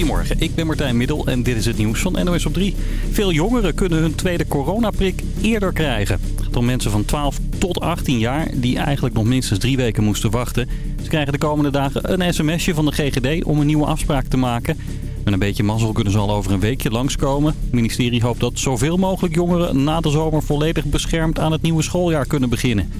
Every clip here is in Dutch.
Goedemorgen, ik ben Martijn Middel en dit is het nieuws van NOS op 3. Veel jongeren kunnen hun tweede coronaprik eerder krijgen. Het gaat om mensen van 12 tot 18 jaar die eigenlijk nog minstens drie weken moesten wachten. Ze krijgen de komende dagen een sms'je van de GGD om een nieuwe afspraak te maken. Met een beetje mazzel kunnen ze al over een weekje langskomen. Het ministerie hoopt dat zoveel mogelijk jongeren na de zomer volledig beschermd aan het nieuwe schooljaar kunnen beginnen.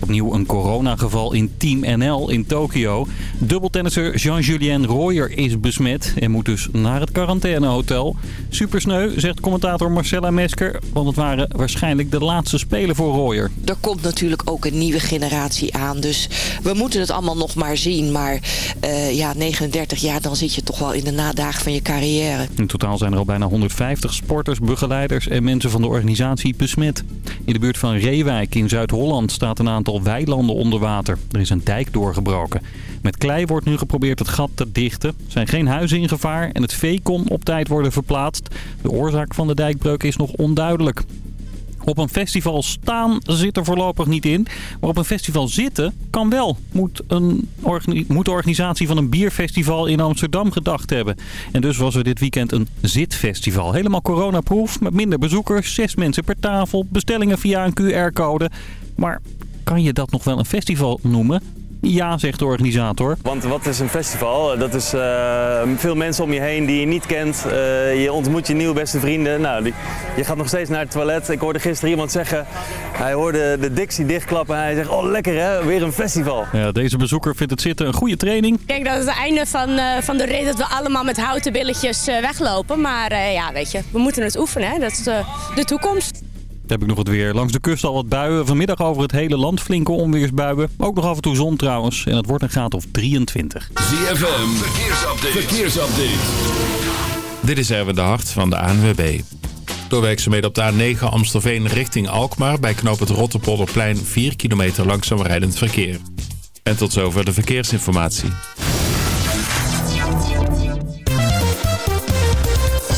Opnieuw een coronageval in Team NL in Tokio. Dubbeltennisser Jean-Julien Royer is besmet en moet dus naar het quarantainehotel. Supersneu, zegt commentator Marcella Mesker, want het waren waarschijnlijk de laatste spelen voor Royer. Er komt natuurlijk ook een nieuwe generatie aan, dus we moeten het allemaal nog maar zien. Maar uh, ja, 39 jaar, dan zit je toch wel in de nadagen van je carrière. In totaal zijn er al bijna 150 sporters, begeleiders en mensen van de organisatie besmet. In de buurt van Reewijk in Zuid-Holland staat een aantal weilanden onder water. Er is een dijk doorgebroken. Met klei wordt nu geprobeerd het gat te dichten. Er zijn geen huizen in gevaar en het vee kon op tijd worden verplaatst. De oorzaak van de dijkbreuk is nog onduidelijk. Op een festival staan zit er voorlopig niet in. Maar op een festival zitten kan wel. Moet, een moet de organisatie van een bierfestival in Amsterdam gedacht hebben. En dus was er dit weekend een zitfestival. Helemaal coronaproof, met minder bezoekers. Zes mensen per tafel, bestellingen via een QR-code. Maar kan je dat nog wel een festival noemen? Ja, zegt de organisator. Want wat is een festival? Dat is uh, veel mensen om je heen die je niet kent. Uh, je ontmoet je nieuwe beste vrienden. Nou, die, je gaat nog steeds naar het toilet. Ik hoorde gisteren iemand zeggen, hij hoorde de Dixie dichtklappen en hij zegt, oh lekker hè, weer een festival. Ja, deze bezoeker vindt het zitten een goede training. Ik denk dat het het einde van, uh, van de reden dat we allemaal met houten billetjes weglopen. Maar ja, weet je, we moeten het oefenen. Hè? Dat is de toekomst heb ik nog het weer. Langs de kust al wat buien. Vanmiddag over het hele land flinke onweersbuien. Ook nog af en toe zon trouwens. En het wordt een graad of 23. ZFM, verkeersupdate. verkeersupdate. Dit is Erwin de Hart van de ANWB. Door werkzaamheden op de A9 Amstelveen richting Alkmaar... bij knoop het Rotterpolderplein 4 kilometer langzaam rijdend verkeer. En tot zover de verkeersinformatie.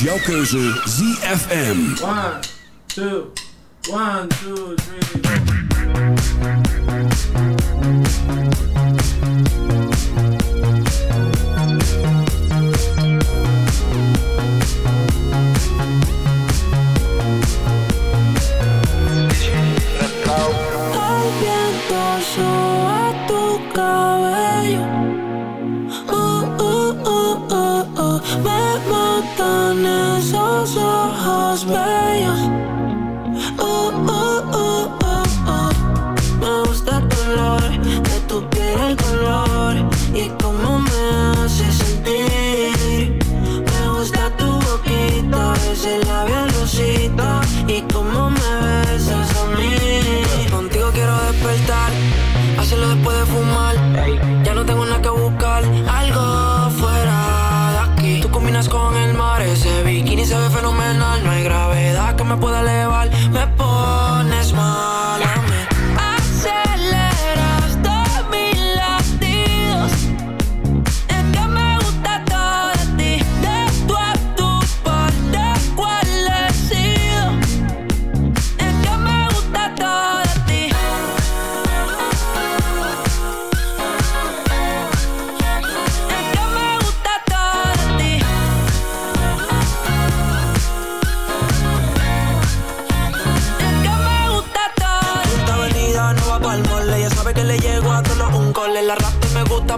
is jouw keuze ZFM. One, two, one, two. gravedad que me pueda elevar. Me pones mal.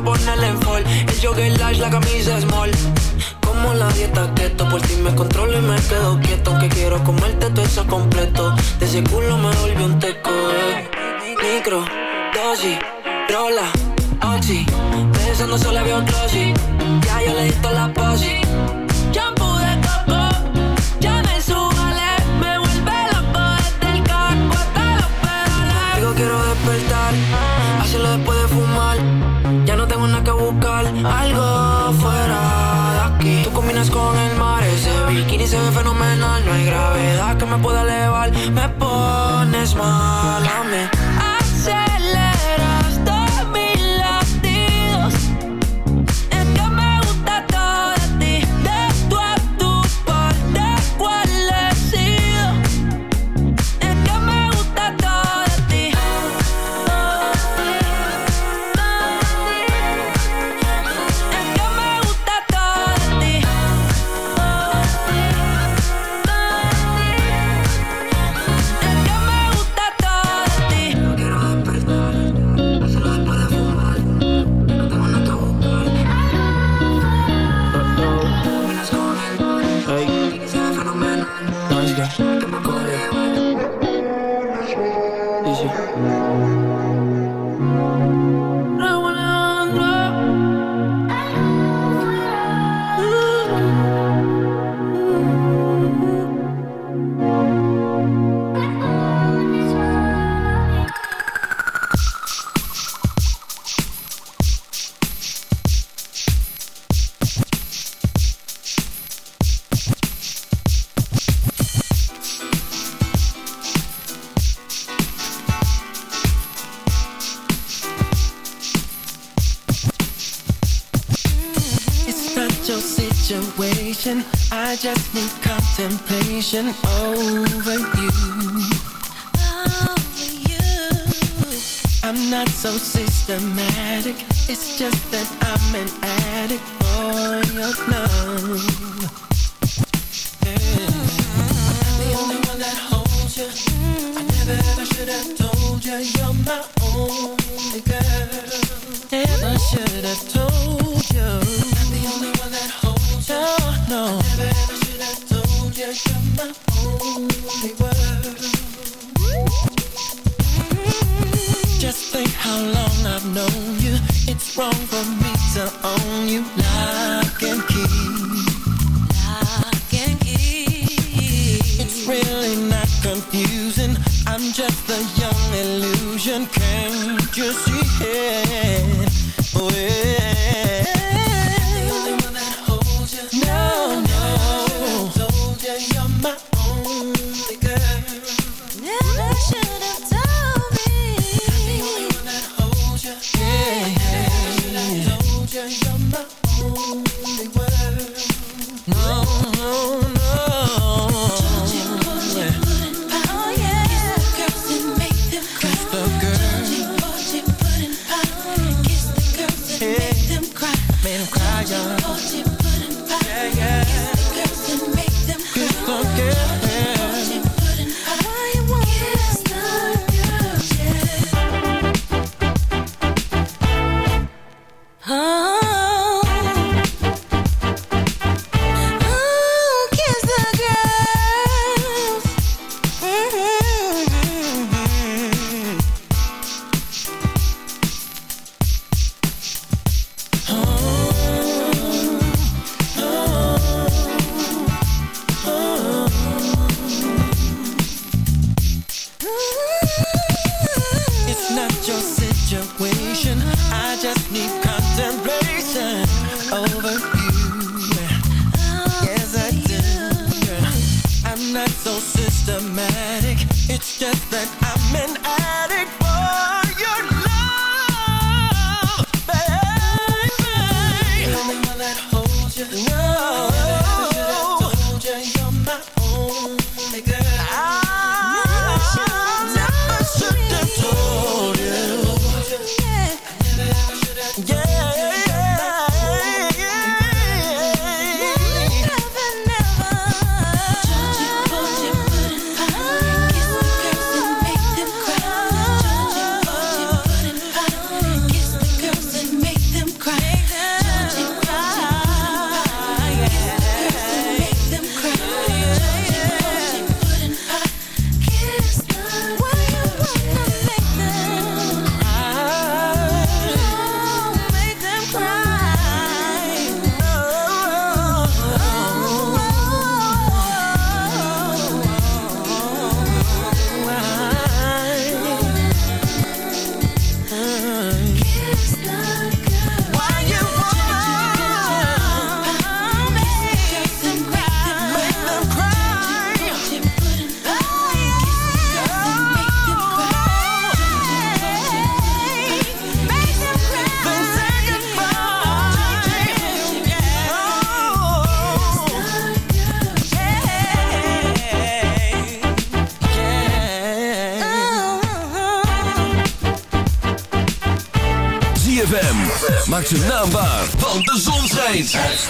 ponerle en fall. El jogger lash, la camisa small. Como la dieta keto Por ti me controlo y me quedo quieto. Aunque quiero comerte todo eso completo. De ese culo me volvió un teco. Eh. Micro, dosis, rola, oxi. Pensando solo veo un Ya yo le di la posi. No hay gravedad que me pueda elevar. Me pones mal a mí. It's just Girl, never should have.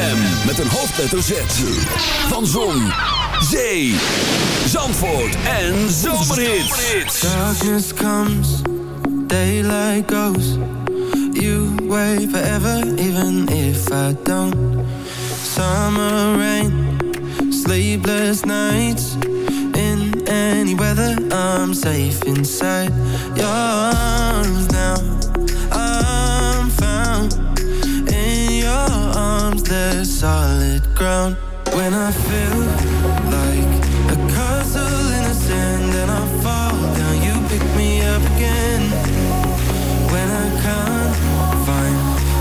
ZFM met een hoofdletter Z. Van Zon, Zee, Zandvoort en Zomerhits. Darkness comes, daylight goes. You wait forever, even if I don't. Summer rain, sleepless nights. In any weather, I'm safe inside your arms now. There's solid ground. When I feel like a castle in the sand and I fall down, you pick me up again. When I can't find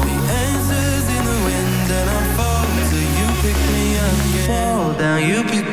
the answers in the wind and I fall till you pick me up again. Fall down, you pick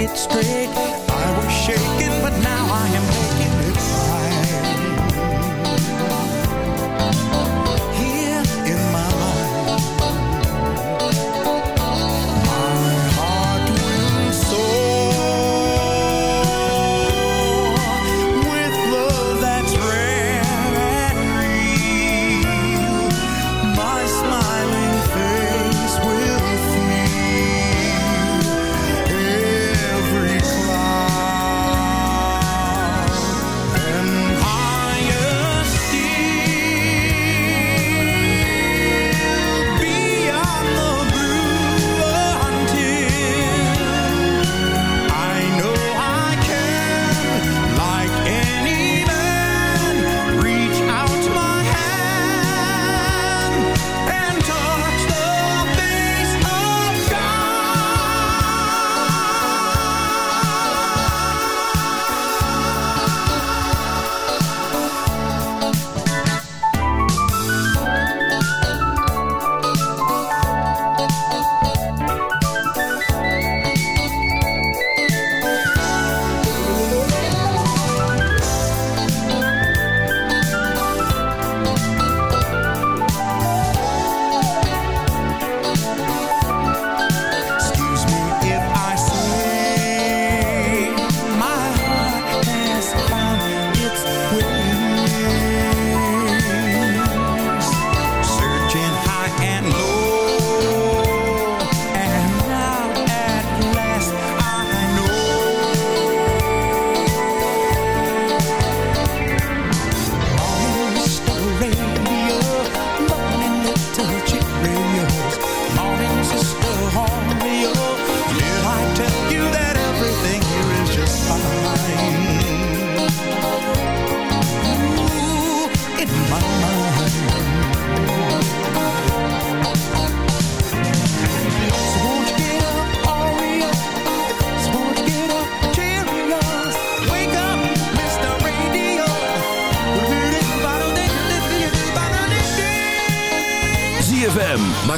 it straight. I was shaking, but now I am making it right.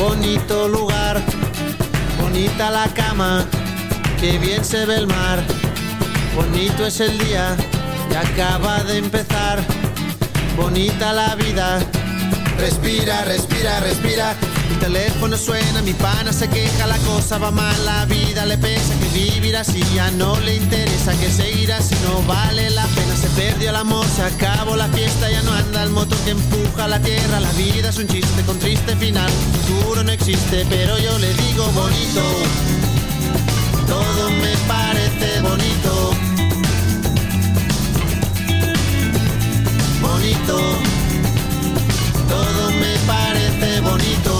Bonito lugar, bonita la cama, que bien se ve el mar. Bonito es el día que acaba de empezar. Bonita la vida. Respira, respira, respira. Mi teléfono suena, mi pana se queja, la cosa va mal, la vida le pesa, que vivir así ya no le interesa, que seguir así no vale la pena, se perdió el amor, se acabó la fiesta, ya no anda el motor que empuja la tierra, la vida es un chiste con triste final, futuro no existe, pero yo le digo bonito, todo me parece bonito, bonito, todo me parece bonito.